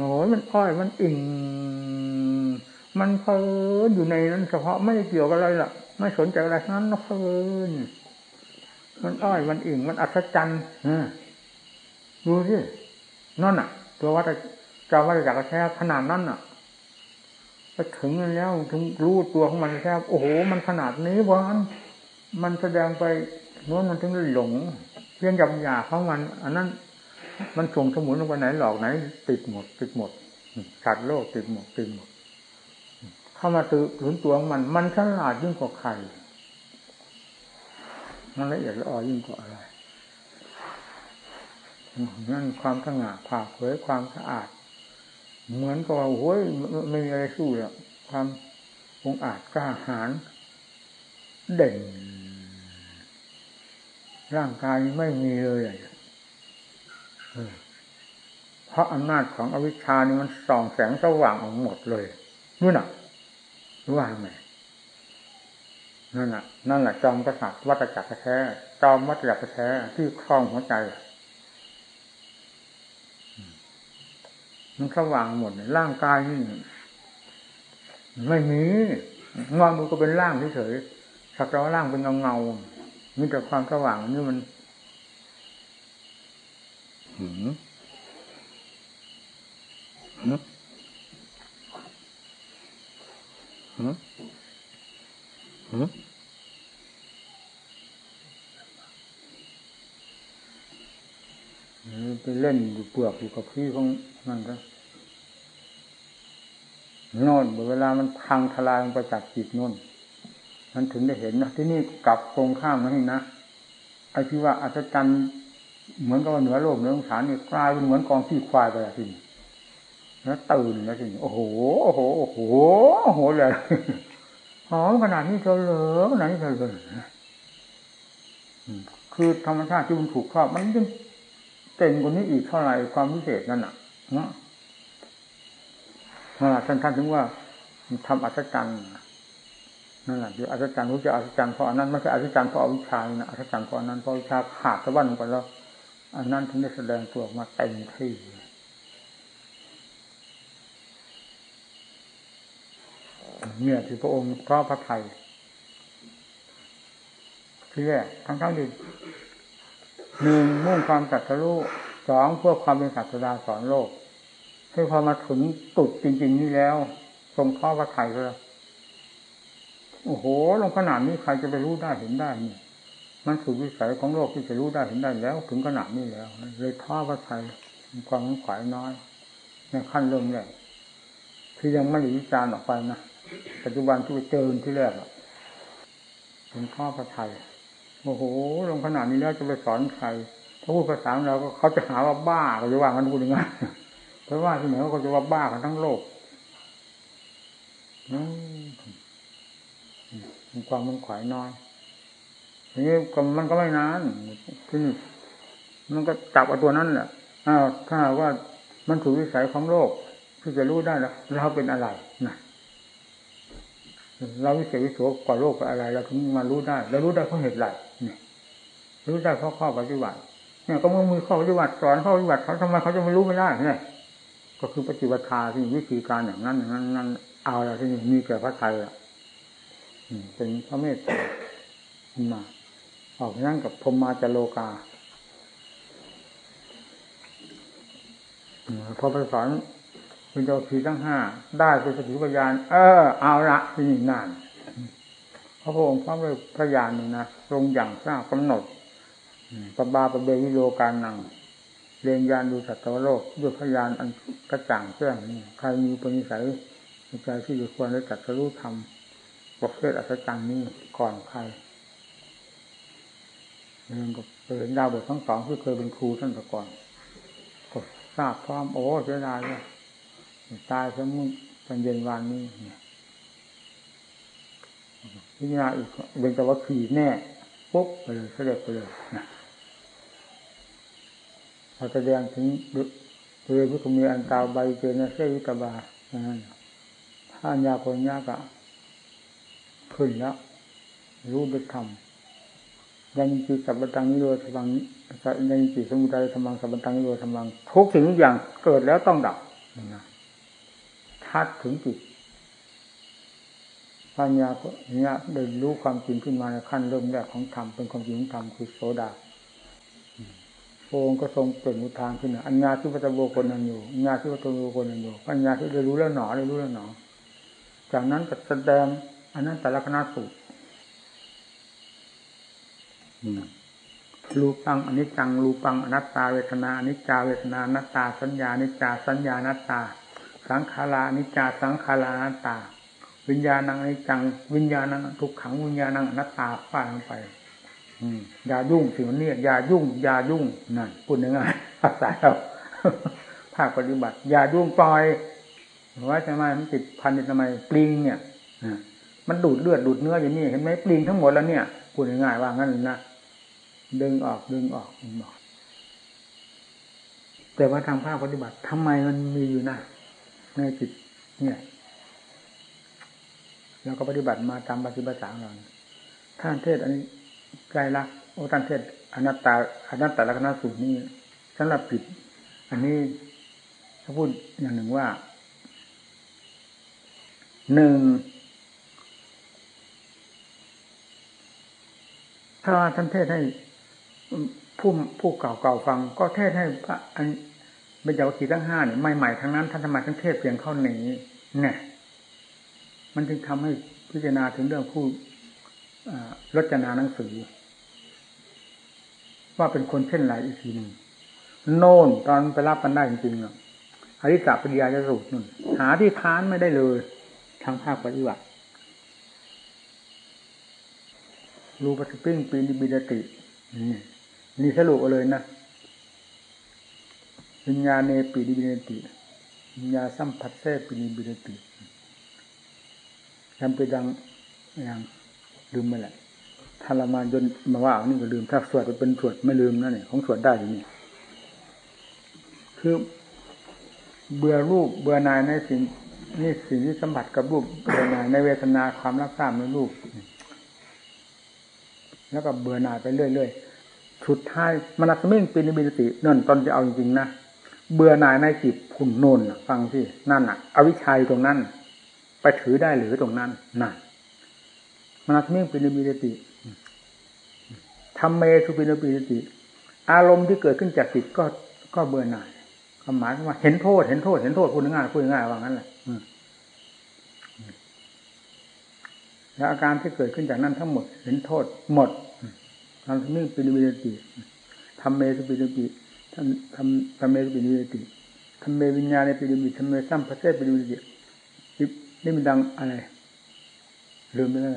โอ้ยมันอ้อยมันอิ่งมันเพลินอยู่ในนั้นเฉพาะไม่ได้เกี่ยวกับอะไรล่ะ ไม่สนใจอะไรนั้นเพลินมันอ้อยมันอิ่งมันอัศจรรย์ดูสินั่นอะ ตัววัดจะวัดจากกระแทกขนาดนั้นอะไปถึงแล้วถึงรู้ตัวของมันแค่โอ้โห มันขนาดนี้วะมันแสดงไปโน้นมันถึงหลงเพียงหยาบหยาของมัน อันนั้น มันส่งสมุนลงไปไหนหลอกไหน ติดหมด ติดหมดสัตว์โลกติดหมดติดหมด เข้ามาตื่นตัวของมัน มันฉลาดยิ่งกว่าใครมันละเอียดละออยิ่งกว่าอะไรนั่นความสง่าผ่าเผยความสะอาด เหมือนกับว่าโอ้ยไม่มีอะไรสู้เลยความองอาจกล้าหาญเด่น ร่างกายไม่มีเลย เพราะอำนาจของอวิชชานี่มันส่องแสงสว่างออกหมดเลยนู่นน่ะว่างไหมนั่นแหละนั่นแหละจอมกษัตริย์วัตจักรแท้จอมวัตจักรแท้ที่คล้องหัวใจมันสว่างหมดร่างกายนี่ไม่มีงอมือก็เป็นร่างเฉยๆสักแต่ว่าร่างเป็นเงาเงามีแต่ความสว่างนี่มัน หืมหืมหืมไปเล่นอยู่เปลือกอยู่กับพี่ของนั่นก็โน่นเวลามันพังทลายลงไปจากจิตโน่นมันถึงได้เห็นนะที่นี่กลับตรงข้ามนั่นนะไอ้ที่ว่าอัศจรรย์ เหมือนกับเหนือโลกเหนือสงสารนี่กลายเป็นเหมือนกองขี้ควายไปล้วทีนี้แล้วตื่นแล้วทีนี้โอ้โหโอ้โหโอ้โหโอ้โหเลยหอมขนาดนี้เธอเหลือขนาดนี้เธอเลยคือธรรมชาติที่มันถูกครอบมันยังเต็มกว่านี้อีกเท่าไหร่ความพิเศษนั่นน่ะเนาะท่านท่านถึงว่าทำอัศจรรย์นั่นแหละคืออัศจรรย์รู้จะอัศจรรย์เพราะอันนั้นไม่ใช่อัศจรรย์เพราะอวิชานะอัศจรรย์เพราะอันนั้นเพราะวิชาขาดตะวันไปแล้ว อันนั้นถึงได้แสดงตัวมาเต็มที่เนี่ยที่พระองค์พระพระไทยที่แรกทั้งทั้งที่หนึ่งมุ่งความสัตย์รู้สองเพื่อความเป็นศาสดาสอนโลกคือพอมาถึงตุดจริง ๆ นี่แล้ว ทรงข้อพระไทยเลยโอ้โห ลงขนาดนี้ใครจะไปรู้ได้เห็นได้เนี่ย มันสุดวิสัยของโลกที่จะรู้ได้เห็นได้แล้ว ถึงขนาดนี้แล้ว เลยท่อพระไทยความขวายน้อยในขั้นเริ่มแรกคือยังไม่ได้วิจารณ์ออกไปนะปัจจุบันที่ไปเจอที่แรกเป็นข้อพระไทยโอ้โหลงขนาดนี้แล้วจะไปสอนใครถ้าพูดภาษาเราก็เขาจะหาว่าบ้าก็จะว่ากันพูดย่างนั้นเพราะว่าที่ไหนเขาจะว่าบ้ากันทั้งโลกมีความมันขวายน้อย ทีนี้มันก็ไม่นานที่นี่มันก็จับเอาตัวนั้นแหละอ้าวถ้าว่ามันถูกวิสัยของโลกที่จะรู้ได้แล้วเราเป็นอะไรนะเราวิเศษวิโสกว่าโลกอะไรเราถึงมารู้ได้เรารู้ได้เพราะเหตุไรเนี่ย รู้ได้เพราะข้อปฏิบัติเนี่ยก็มือมือข้อปฏิบัติสอนข้อปฏิบัติเขาทำไมเขาจะไม่รู้ไม่ได้เนี่ยก็คือปฏิบัติทาที่วิธีการอย่างนั้นอย่างนั้นนั้นเอาอะไรที่นี่มีแก่พระไทยอะเป็นพระเมตตามา ออกนั่งกับพมมาจโลกาพอไปสอนเป็นเจ้าทีทั้งห้าได้เป็นสติปัญญาเออ เอาละที่นี่นานพระองค์พร้อมด้วยพระญาณนี่นะทรงอย่างทราบกำหนดปบาปเบวิโลการนังเรียนญาณดูสัตวโลกด้วยพยานอันกระจ่างแจ้งใครมีปณิสัยใจที่จะควรได้จัดรู้ธรรมประเภทอัศจรรย์นี้ก่อนใคร เรื่องก็เห็นดาวบททั้งสองที่เคยเป็นครูท่านแต่ก่อนก็ทราบพร้อมโอ้เสียดายเลยตายซะมุ่งตอนเย็นวันนี้พิจารณาอีกเป็นกับว่าขี่แน่ปุ๊บไปเลยเสด็จไปเลยนะพอแสดงถึงเรือพิคุมีอันตาใบเจนเสวิตบาท่านยาคนยากอะขึ้นแล้วรู้ด้วยธรรม ยังจิสัพตังนิโรธังยังจิสมุทัยธรรมังสัพตังนิโรธรรมังทุกสิ่งทุกอย่างเกิดแล้วต้องดับนะชัดถึงจิตปัญญาเนี่ยเดินรู้ความจริงขึ้นมาในขั้นเริ่มแรกของธรรมเป็นความจริงของธรรมคือโสดาพระองค์ก็ทรงเปล่งอุทานขึ้นอัญญาที่วัตโบคนนันอยู่อัญญาที่วัตโบคนนันอยู่ปัญญาที่ได้รู้แล้วหนอได้รู้แล้วหนอ จากนั้นก็แสดงอันนั้นแต่ละคณะสูตร รูปังอนิจจังรูปังอนัตตาเวทนาอนิจจาเวทนานัตตา สัญญานิจจาสัญญานัตตา สังขารานิจจาสังขารานัตตา วิญญาณังอนิจจัง วิญญาณังทุกขังวิญญาณังอนัตตาฟาดลงไปอย่ายุ่งสิ่งนี้อย่ายุ่งอย่ายุ่งนั่นพูดง่ายภาษาเราภาคปฏิบัติ อย่ายุ่งปล่อยว่าทำไมมันติดพันทำไมปลิงเนี่ยมันดูดเลือดดูดเนื้ออย่างนี้เห็นไหมปลิงทั้งหมดแล้วเนี่ยพูดง่ายๆว่างั้นนะ ดึงออกดึงออกดึงออก แต่ว่าทางภาคปฏิบัติทำไมมันมีอยู่นะในจิตเนี่ยเราก็ปฏิบัติมาตามปฏิบัติสางเราท่านเทศอันนี้ใจรักโอ้ท่านเทศอนัตตาอนัตตาลักษณะสูตรนี้สำหรับผิด อันนี้ถ้าพูดอย่างหนึ่งว่าหนึ่งถ้าท่านเทศให้ ผู้ผู้เก่าเก่าฟัง ก็เทศให้พระอันเป็นยาวกีทั้งห้าเนี่ยใหม่ๆทั้งนั้นท่านทำไมทั้งเทศเพียงเข้าหนีเนี่ยมันจึงทำให้พิจารณาถึงเรื่องผู้รจนาหนังสือ ว่าเป็นคนเช่นไรอีกทีหนึ่งโน่นตอนไปรับกันได้จริงๆอริสาปิยาจะสูตรนั่นหาที่ค้านไม่ได้เลยทางภาคปฏิบัติรูปสปริงปีนิบิดติ นี่สรุปเลยนะวิญญาเนปีนิบิดติวิญญาสัมผัสเซปีนิบิดติทำไปดังอย่างลืมไปแหละถ้ารมานจนมาว่านี่ก็ลืมถ้าสวดเป็นสวดไม่ลืมนั่นเนี่ยของสวดได้อยู่นี่คือเบื่อรูปเบื่อนายในสิ่งนี่สิ่งที่สัมผัสกับรูปเบื่อนายในเวทนาความรักษาในรูป แล้วก็เบื่อหน่ายไปเรื่อยๆ สุดท้ายมนัสมิ่งปีนิบิตินั่นตอนจะเอาจริงๆนะเบื่อหน่ายในจิตผุนโนนฟังที่นั่นอะ อวิชัยตรงนั้น ไปถือได้หรือตรงนั้นนั่นมนัสมิ่งปีนิบิติทำเมสุปีนิบิติ อารมณ์ที่เกิดขึ้นจากจิตก็ก็เบื่อหน่ายความหมายว่าเห็นโทษ เห็นโทษ เห็นโทษพูดง่ายพูดง่ายว่างั้นแหละแล้วอาการที่เกิดขึ้นจากนั้นทั้งหมด เห็นโทษ หมด ทำมิ่งปิริวิติทำเมสุปิริทำทำทำเมสุปิริติทำเมวิญญาณในปิริทำเมสัมพเสปิริวิตินี่มันดังอะไรลืมไปแล้ว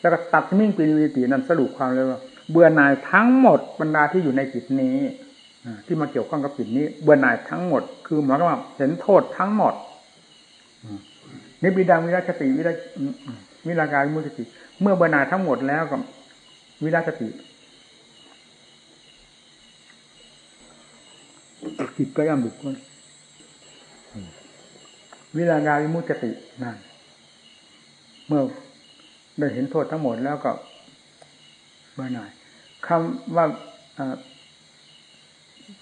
แล้วก็ตัดมิ่งปิริวิตินั้นสรุปความเลยว่าเบื่อหน่ายทั้งหมดบรรดาที่อยู่ในจิตนี้ที่มาเกี่ยวข้องกับจิตนี้ เบื่อหน่ายทั้งหมด คือหมายความว่าเห็นโทษทั้งหมดนี่บิดาวิราชติวิราวิราการมุสติ เมื่อเบื่อหน่ายทั้งหมดแล้วกับวิราชติ จิตก็ย่อมบุกคนวิราการมุสตินั่นเมื่อได้เห็นโทษทั้งหมดแล้วก็เบื่อหน่ายคำว่า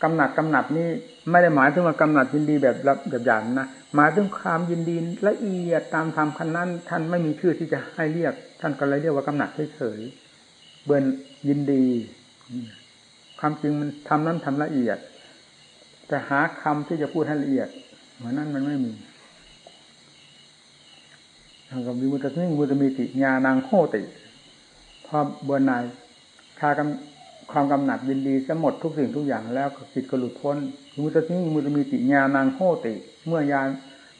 กำหนัดกำหนัดนี่ไม่ได้หมายถึงว่ากำหนัดยินดีแบบแบบอย่างนะหมายถึงความยินดีละเอียดตามธรรมคันนั้น ท่านไม่มีชื่อที่จะให้เรียก ท่านก็เลยเรียกว่ากำหนัดเฉยๆเบือนยินดี ความจริงมันทำนั้นทำละเอียด แต่หาคำที่จะพูดให้ละเอียดเหมือนนั้นมันไม่มีทางกับวิมุตติวิมุตติมีติญาณังโหติพอเบือนนายชากำความกำหนัดยินดีจะหมดทุกสิ่งทุกอย่างแล้วจิตก็หลุดพ้นมุตติมุตมีติญาณังโหติ เมื่อยาน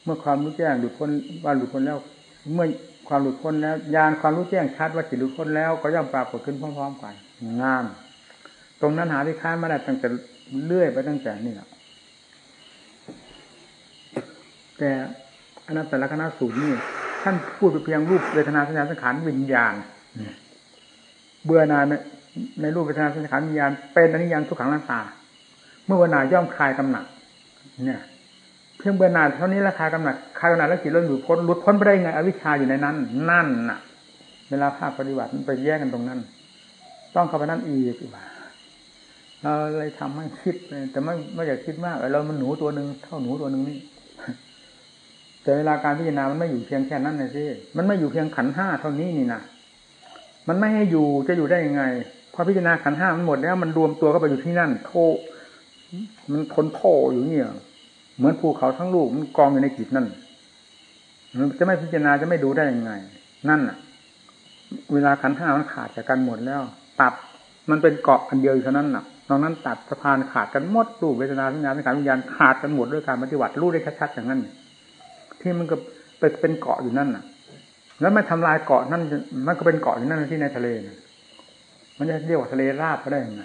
เมื่อความรู้แจ้งหลุดพ้นว่าหลุดพ้นแล้ว เมื่อความหลุดพ้นแล้วยาความรู้แจ้งชัดว่าจิตหลุดพ้นแล้วก็ย่อมปรากฏขึ้นพร้อมๆกันงาม ตรงนั้นหาที่ค้ามาได้ตั้งแต่เลื่อยไปตั้งแต่นี่แหละ แต่อนัตตลกนัสูตรนี่ท่านพูดเพียงรูปเวทนาสัญญาสังขารวิญญาณเบื่อนายในรูปเวทนาสัญญาวิญญาณเป็นอนิยังทุกขังลังตา เมื่อเวนาย่อมคลายกำหนัดเนี่ยเพียงเบื่อหน่ายเท่านี้ราคากำหนัดคลายกำหนัดแล้วจิตเราหลุดพ้นหลุดพ้นไปได้ไงอวิชชาอยู่ในนั้น นั่นน่ะ เวลาภาคปฏิบัติมันไปแยกกันตรงนั้น ต้องเข้าไปนั่นอีกเราเลยทำให้คิดแต่ไม่ไม่อยากคิดมากเรามันหนูตัวหนึ่งเท่าหนูตัวหนึ่งนี่ แต่เวลาการพิจารณามันไม่อยู่เพียงแค่นั้นนะสิมันไม่อยู่เพียงขันห้าเท่านี้นี่นะมันไม่ให้อยู่จะอยู่ได้ยังไงพอพิจารณาขันห้ามันหมดแล้ว มันรวมตัวก็ไปอยู่ที่นั่นโทมันทนโทอยู่เนี่ย เหมือนภูเขาทั้งลูกมันกองอยู่ในจิตนั่นมันจะไม่พิจารณาจะไม่ดูได้ยังไง นั่นอะ เวลาขันห้ามันขาดจากกันหมดแล้ว ตัดมันเป็นเกาะอันเดียวเท่านั้นน่ะตรงนั้นตัดสะพานขาดกันหมดรูปเวทนาสัญญาสังขารวิญญาณขาดกันหมดด้วยการปฏิบัติรู้ได้ชัดๆอย่างนั้น ที่มันก็เป็นเกาะอยู่นั่นน่ะ แล้วไม่ทำลายเกาะนั่น มันก็เป็นเกาะอยู่นั่นที่ในทะเลนะมันจะเรียกว่าทะเลราบก็ได้ยังไง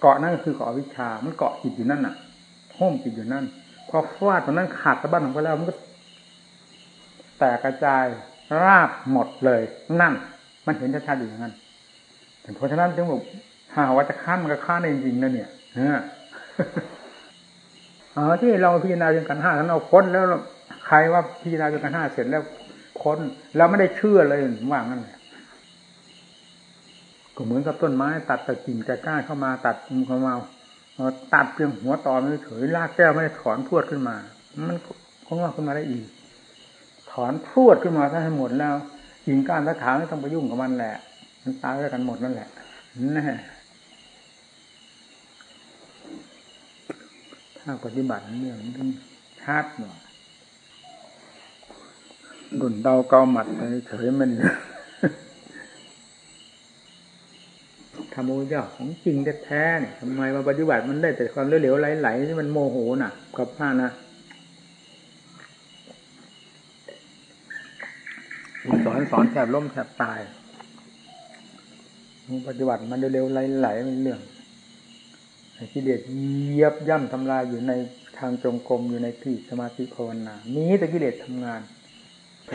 เกาะนั่นก็คือเกาะวิชา มันเกาะจิตอยู่นั่นน่ะห้มจิตอยู่นั่น พอฟาดตรงนั้นขาดสะบั้นออกไปแล้ว มันก็ แตกกระจายราบหมดเลย นั่น มันเห็นชัดๆอยู่อย่างนั้นเพราะฉะนั้นจึงบอกหาว่าจะค้ามันก็ค้านได้จริงๆนะเนี่ยเอออ๋อที่เราพิจารณาจนกันห้านั้นเอาค้นแล้ว ใครว่าพิจารณาจนกันห้าเสร็จแล้วค้นเราไม่ได้เชื่อเลยว่างั้นก็เหมือนกับต้นไม้ตัดแต่กิ่งแต่ก้านเข้ามาตัดมุเข้ามาตัดเพียงหัวตอไม่เฉยลากแก้วไม่ได้ถอนพวดขึ้นมา มันคงว่าขึ้นมาได้อีก ถอนพวดขึ้นมาถ้าให้หมดแล้วกิ่งก้านและถางไม่ต้องไปยุ่งกับมันแหละ มันตายด้วยกันหมดนั่นแหละน่ถ้าปฏิบัติเนี่ยมันต้องชัดหน่อย ดุนเดาเกาหมัดไปเฉยมันทำโมยาของจริงแท้ๆเนี่ยทำไมมาปฏิบัติมันได้แต่ความเหลวๆไหลๆที่มันโมโหน่ะกับผ้านะสอนสอนแทบล้มแทบตายปฏิบัติมันเร็วๆไหลๆมันเรื่องกิเลสเยียบย่ำทำลายอยู่ในทางจงกรมอยู่ในที่สมาธิภาวนามีแต่กิเลสทำงาน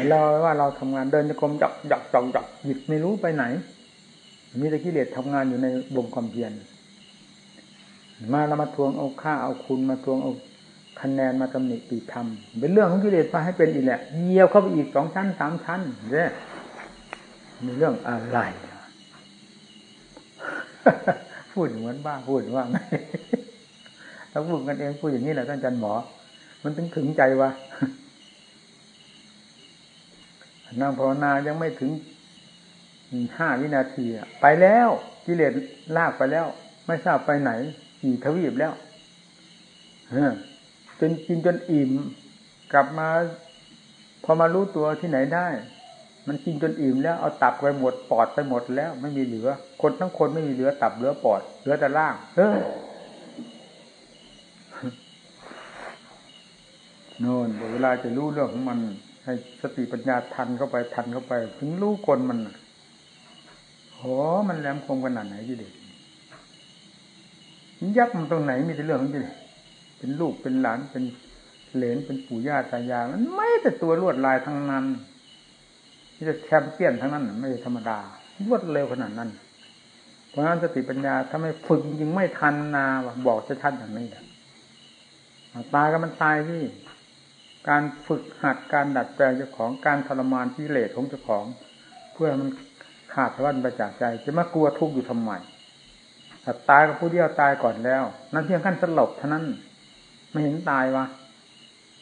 เราว่าเราทำงานเดินจงกรมจับจับจับจับหยิบไม่รู้ไปไหน มีแต่กิเลสทำงานอยู่ในวงความเพียรมาเรามาทวงเอาค่าเอาคุณมาทวงเอาคะแนนมาตำหนิปีธรรมเป็นเรื่องของกิเลสพาให้เป็นอีกแหละเยียวเข้าไปอีกสองชั้นสามชั้นเนี่ยมีเรื่องอะไรพูดเหมือนบ้าพูดว่าไงถ้าพูดกันเองพูดอย่างนี้แหละท่านอาจารย์หมอ มันถึงถึงใจวะ นั่งภาวนายังไม่ถึงห้าวินาทีไปแล้วกิเลสลากไปแล้ว ไม่ทราบไปไหนกี่ทวีปแล้วจนกินจนอิ่มกลับมา พอมารู้ตัวที่ไหนได้ มันกินจนอิ่มแล้วเอาตับไปหมดปอดไปหมดแล้ว ไม่มีเหลือ คนทั้งคนไม่มีเหลือตับเหลือปอดเหลือแต่ล่าง เออโน่นเวลาจะรู้เรื่องของมัน ให้สติปัญญาทันเข้าไปทันเข้าไป ถึงรู้คนมันโอ้มันแหลมคมขนาดไหนยี่เด็กยักษ์มันตรงไหนมีแต่เรื่องของกิเลสเป็นลูกเป็นหลานเป็นเหลนเป็นปู่ย่าตายายมันไม่แต่ตัวลวดลายทั้งนั้นที่จะแชมเปี้ยนทั้งนั้นไม่ธรรมดารวดเร็วขนาดนั้น เพราะนั้นสติปัญญาถ้าไม่ฝึกจริงไม่ทันนาบอกจะชัดอย่างนี้ตายก็มันตายที่ การฝึกหัดการดัดแปลงเจ้าของการทรมานที่เลสของเจ้าของ เพื่อมันขาดสะบั้นไปจากใจ จะมากลัวทุกข์อยู่ทำไมถ้าตายกับผู้เดียวตายก่อนแล้ว นั่นเพียงขั้นสลบเท่านั้น ไม่เห็นตายวะ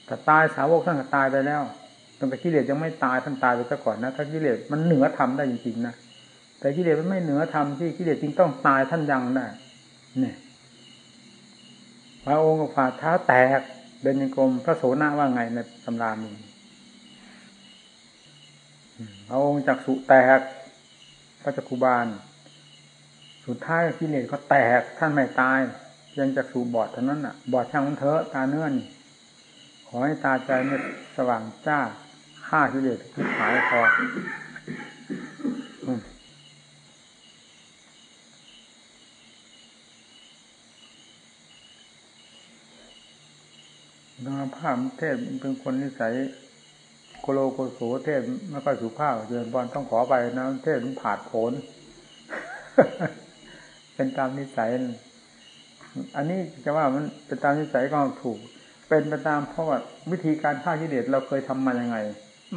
แต่ตายสาวกท่านก็ตายไปแล้วตั้งแต่กิเลสยังไม่ตายท่านตายไปซะก่อนนะถ้ากิเลสมันเหนือธรรมได้จริงๆนะแต่กิเลสมันไม่เหนือธรรมที่กิเลสจริงต้องตายท่านยังได้เนี่ยพระองค์ก็ฝ่าเท้าแตก เดินยังกรมพระโสนาว่าไงในตำรามีพระองค์จักสุแตก พระจักคุบาล สุดท้ายกิเลสก็แตกท่านไม่ตาย ยังจักสูบอดเท่านั้นอะ บอดช่างมันเถอะตาเนื้อน ขอให้ตาใจเนี่ยสว่างจ้าฆ่ากิเลสทุกหายพอ ภาพเทพเป็นคนนิสัยโกโลโกโสเทพไม่ค่อยสุภาพเดินบอลต้องขอไปนะเทพมันผาดโผนเป็นตามนิสัย อันนี้จะว่ามันเป็นตามนิสัยก็ถูก เป็นไปตามเพราะว่าวิธีการฆ่ากิเลสเราเคยทำมายังไง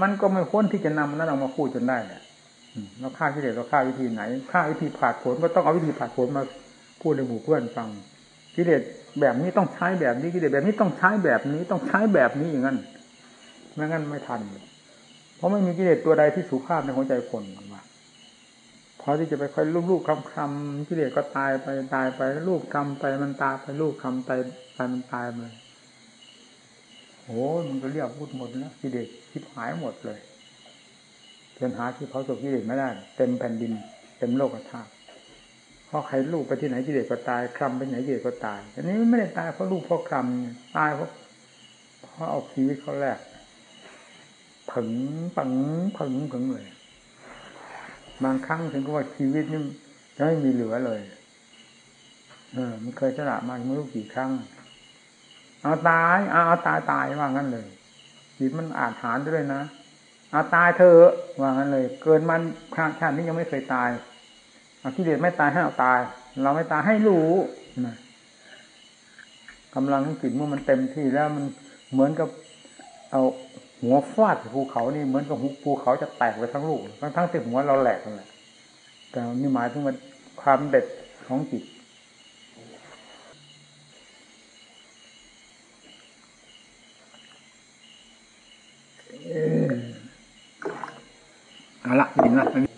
มันก็ไม่พ้นที่จะนำนั้นออกมาพูดจนได้เนี่ยเราฆ่ากิเลสเราฆ่าวิธีไหนฆ่าวิธีผาดโผนก็ต้องเอาวิธีผาดโผนมาพูดในหมู่เพื่อนฟังกิเลส แบบนี้ต้องใช้แบบนี้กิเลสแบบนี้ต้องใช้แบบนี้ต้องใช้แบบนี้อย่างนั้นไม่งั้นไม่ทัน เพราะไม่มีกิเลสตัวใดที่สุภาพในหัวใจคนมาพอที่จะไปค่อยลูกๆคำคำกิเลสก็ตายไปตายไปลูกคำไปมันตายไปลูกคำไปไปมันตายไปโอ้มันก็เรียกพูดหมดนะกิเลสคิดหายหมดเลยเดินหาที่เผาศพกิเลสไม่ได้ เต็มแผ่นดิน เต็มโลกธาตุ พราะใครลูกไปที่ไหนกิเลสก็ตายคลำไปไหนกิเลสก็ตาย อันนี้ไม่ได้ตายเพราะลูกเพราะคลำตายเพราะเพราะเอาชีวิตเขาแรกผึ่งปังผึ่งผึ่งเลยบางครั้งถึงกับว่าชีวิตนี่ไม่มีเหลือเลย เออ มันเคยสละมาไม่รู้กี่ครั้ง เอาตายเอาเอาตายตายว่างั้นเลยจิตมันอาจหารด้วยนะเอาตายเธอว่างั้นเลย เกินมันชาตินี้ยังไม่เคยตาย เอาที่เด็ดไม่ตายให้เอาตาย เราไม่ตายให้รู้นะกำลังจิตเมื่อมันเต็มที่แล้วมันเหมือนกับ เอาหัวฟาดภูเขานี่เหมือนกับภูเขาจะแตกไปทั้งลูกทั้งทั้งที่หัวเราแหลกนั่นแหละแต่นี่หมายถึงว่าความเด็ดของจิตเอาละยินละ